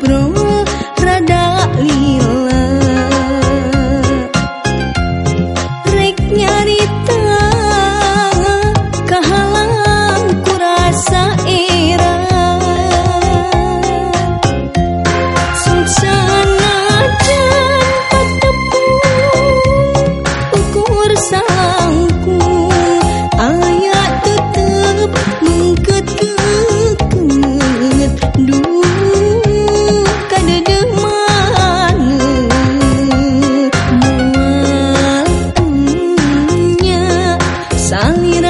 Bro. Alina